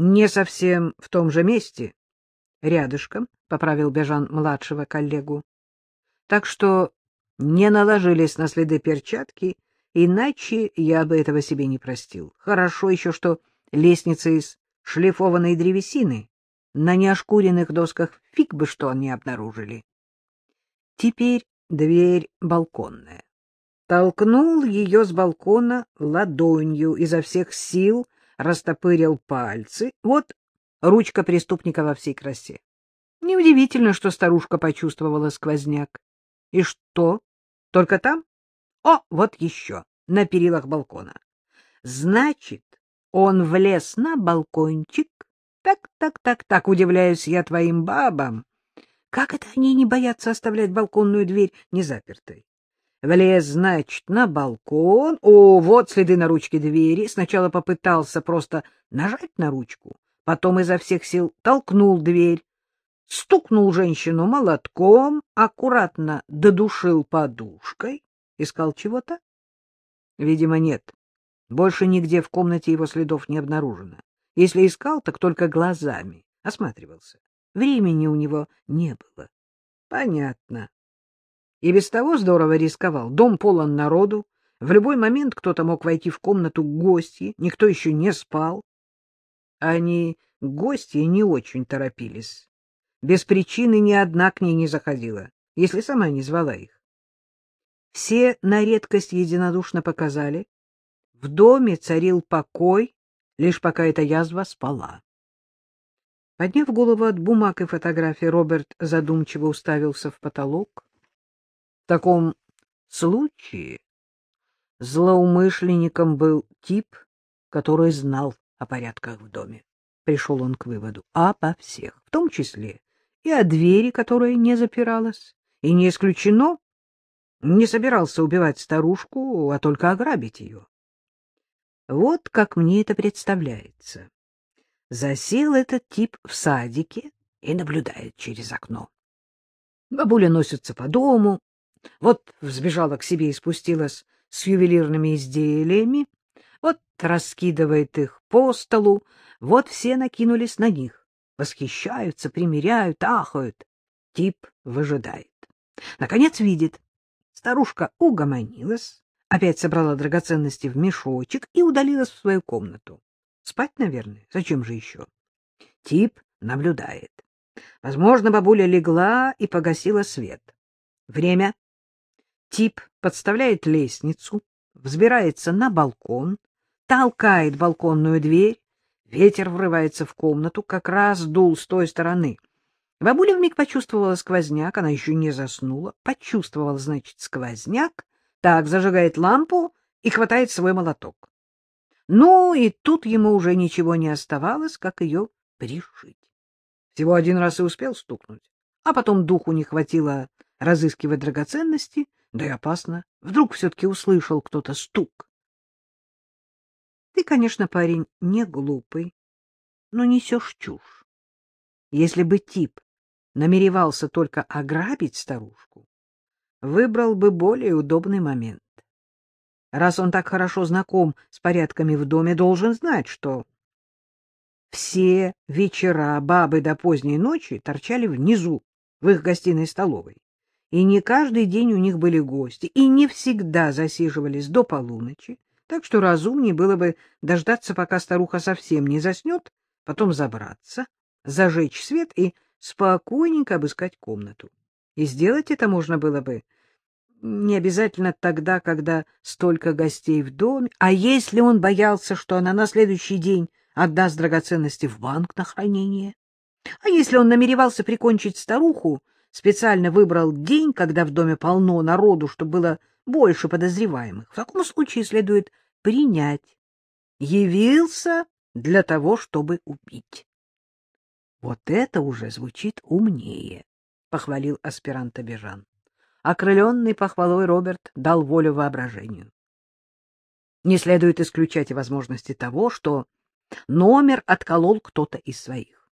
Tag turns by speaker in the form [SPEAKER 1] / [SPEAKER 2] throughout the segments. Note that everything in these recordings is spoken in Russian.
[SPEAKER 1] Не совсем в том же месте. Рядышком, — поправил Бежан младшего коллегу. Так что не наложились на следы перчатки, иначе я бы этого себе не простил. Хорошо еще, что лестница из шлифованной древесины. На неошкуренных досках фиг бы что они обнаружили. Теперь дверь балконная. Толкнул ее с балкона ладонью, изо всех сил растопырил пальцы. Вот ручка преступника во всей красе. Неудивительно, что старушка почувствовала сквозняк. И что? Только там? О, вот еще, на перилах балкона. Значит, он влез на балкончик. Так, так, так, так, удивляюсь я твоим бабам. Как это они не боятся оставлять балконную дверь незапертой? Влез, значит, на балкон. О, вот следы на ручке двери. Сначала попытался просто нажать на ручку, потом изо всех сил толкнул дверь, стукнул женщину молотком, аккуратно додушил подушкой. Искал чего-то? Видимо, нет. Больше нигде в комнате его следов не обнаружено. Если искал, так только глазами. Осматривался. Времени у него не было. Понятно. И без того здорово рисковал. Дом полон народу. В любой момент кто-то мог войти в комнату гости. Никто еще не спал. Они, гости, не очень торопились. Без причины ни одна к ней не заходила, если сама не звала их. Все на редкость единодушно показали. В доме царил покой, лишь пока эта язва спала. Подняв голову от бумаг и фотографий, Роберт задумчиво уставился в потолок. Таком случае злоумышленником был тип, который знал о порядках в доме. Пришел он к выводу обо всех, в том числе и о двери, которая не запиралась, и не исключено, не собирался убивать старушку, а только ограбить ее. Вот как мне это представляется. Засел этот тип в садике и наблюдает через окно. Бабуля носится по дому, вот взбежала к себе и спустилась с ювелирными изделиями, вот раскидывает их по столу, вот все накинулись на них, восхищаются, примеряют, ахают. Тип выжидает. Наконец видит. Старушка угомонилась, опять собрала драгоценности в мешочек и удалилась в свою комнату. Спать, наверное. Зачем же еще? Тип наблюдает. Возможно, бабуля легла и погасила свет. Время Тип подставляет лестницу, взбирается на балкон, толкает балконную дверь. Ветер врывается в комнату, как раз дул с той стороны. Бабуля вмиг почувствовала сквозняк, она еще не заснула. Почувствовала, значит, сквозняк. Так, зажигает лампу и хватает свой молоток. Ну, и тут ему уже ничего не оставалось, как ее пришить. Всего один раз и успел стукнуть, а потом духу не хватило разыскивать драгоценности, да и опасно. Вдруг все-таки услышал кто-то стук. Ты, конечно, парень не глупый, но несешь чушь. Если бы тип намеревался только ограбить старушку, выбрал бы более удобный момент. Раз он так хорошо знаком с порядками в доме, должен знать, что все вечера бабы до поздней ночи торчали внизу, в их гостиной столовой и не каждый день у них были гости, и не всегда засиживались до полуночи, так что разумнее было бы дождаться, пока старуха совсем не заснет, потом забраться, зажечь свет и спокойненько обыскать комнату. И сделать это можно было бы не обязательно тогда, когда столько гостей в доме, а если он боялся, что она на следующий день отдаст драгоценности в банк на хранение, а если он намеревался прикончить старуху, специально выбрал день, когда в доме полно народу, чтобы было больше подозреваемых. В таком случае следует принять. Явился для того, чтобы убить. Вот это уже звучит умнее, — похвалил аспирант Абежан. Окрыленный похвалой Роберт дал волю воображению. Не следует исключать и возможности того, что номер отколол кто-то из своих.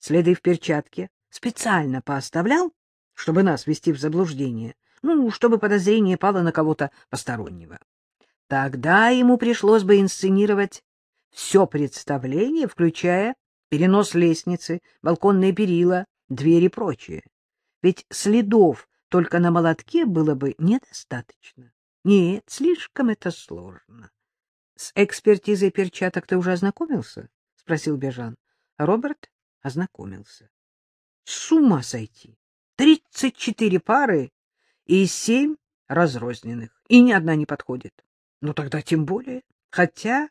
[SPEAKER 1] Следы в перчатке специально пооставлял, чтобы нас ввести в заблуждение, ну, чтобы подозрение пало на кого-то постороннего. Тогда ему пришлось бы инсценировать все представление, включая перенос лестницы, балконные перила, двери и прочее. Ведь следов только на молотке было бы недостаточно. Нет, слишком это сложно. — С экспертизой перчаток ты уже ознакомился? — спросил Бежан. Роберт ознакомился. — С ума сойти! Тридцать четыре пары и семь разрозненных, и ни одна не подходит. Ну тогда тем более. Хотя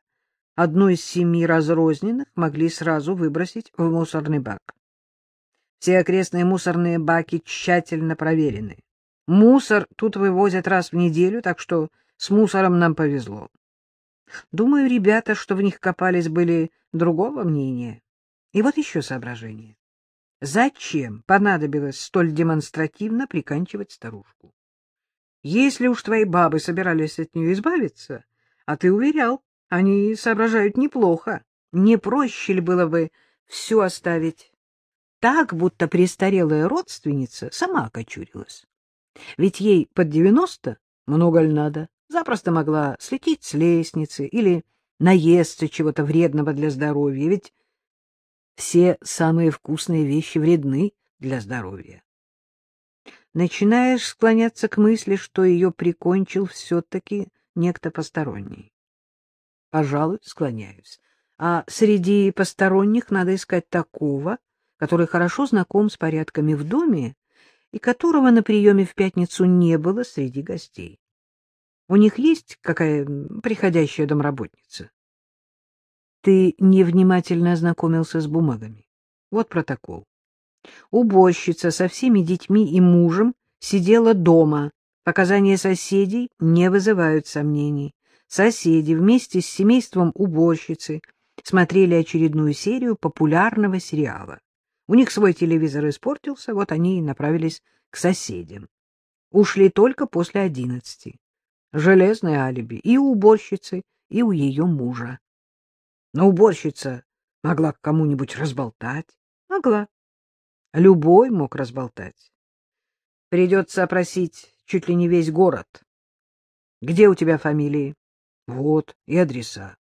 [SPEAKER 1] одну из семи разрозненных могли сразу выбросить в мусорный бак. Все окрестные мусорные баки тщательно проверены. Мусор тут вывозят раз в неделю, так что с мусором нам повезло. Думаю, ребята, что в них копались, были другого мнения. И вот еще соображение. Зачем понадобилось столь демонстративно приканчивать старушку? Если уж твои бабы собирались от нее избавиться, а ты уверял, они соображают неплохо, не проще ли было бы все оставить так, будто престарелая родственница сама окочурилась? Ведь ей под девяносто много ли надо, запросто могла слететь с лестницы или наесться чего-то вредного для здоровья, ведь все самые вкусные вещи вредны для здоровья начинаешь склоняться к мысли, что ее прикончил все-таки некто посторонний. Пожалуй, склоняюсь. А среди посторонних надо искать такого, который хорошо знаком с порядками в доме и которого на приеме в пятницу не было среди гостей. У них есть какая приходящая домработница? Ты невнимательно ознакомился с бумагами. Вот протокол. Уборщица со всеми детьми и мужем сидела дома. Показания соседей не вызывают сомнений. Соседи вместе с семейством уборщицы смотрели очередную серию популярного сериала. У них свой телевизор испортился, вот они и направились к соседям. Ушли только после одиннадцати. Железное алиби и у уборщицы, и у ее мужа. Но уборщица могла кому-нибудь разболтать. Могла. Любой мог разболтать. Придется опросить чуть ли не весь город. Где у тебя фамилии? Вот, и адреса.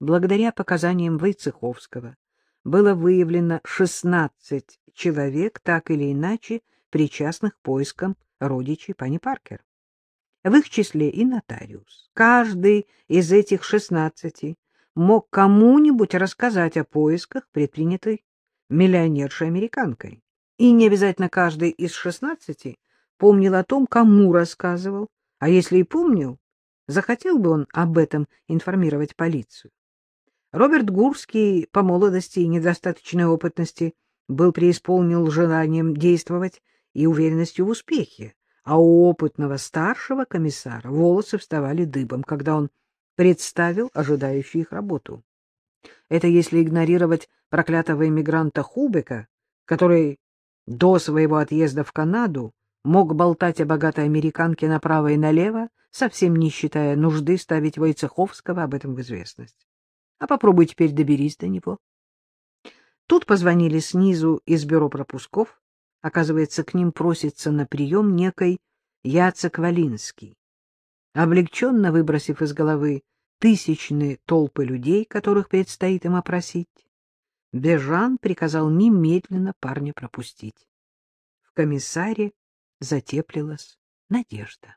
[SPEAKER 1] Благодаря показаниям Войцеховского было выявлено 16 человек, так или иначе причастных к поискам родичей пани Паркер. В их числе и нотариус. Каждый из этих 16 мог кому-нибудь рассказать о поисках, предпринятой миллионершей-американкой. И не обязательно каждый из шестнадцати помнил о том, кому рассказывал, а если и помнил, захотел бы он об этом информировать полицию. Роберт Гурский по молодости и недостаточной опытности был преисполнил желанием действовать и уверенностью в успехе, а у опытного старшего комиссара волосы вставали дыбом, когда он представил ожидающую их работу. Это если игнорировать проклятого иммигранта Хубека, который до своего отъезда в Канаду мог болтать о богатой американке направо и налево, совсем не считая нужды ставить Войцеховского об этом в известность. А попробуй теперь доберись до него. Тут позвонили снизу из бюро пропусков. Оказывается, к ним просится на прием некой Яцек Валинский. Облегченно выбросив из головы тысячные толпы людей, которых предстоит им опросить, Бежан приказал немедленно парня пропустить. В комиссаре затеплилась надежда.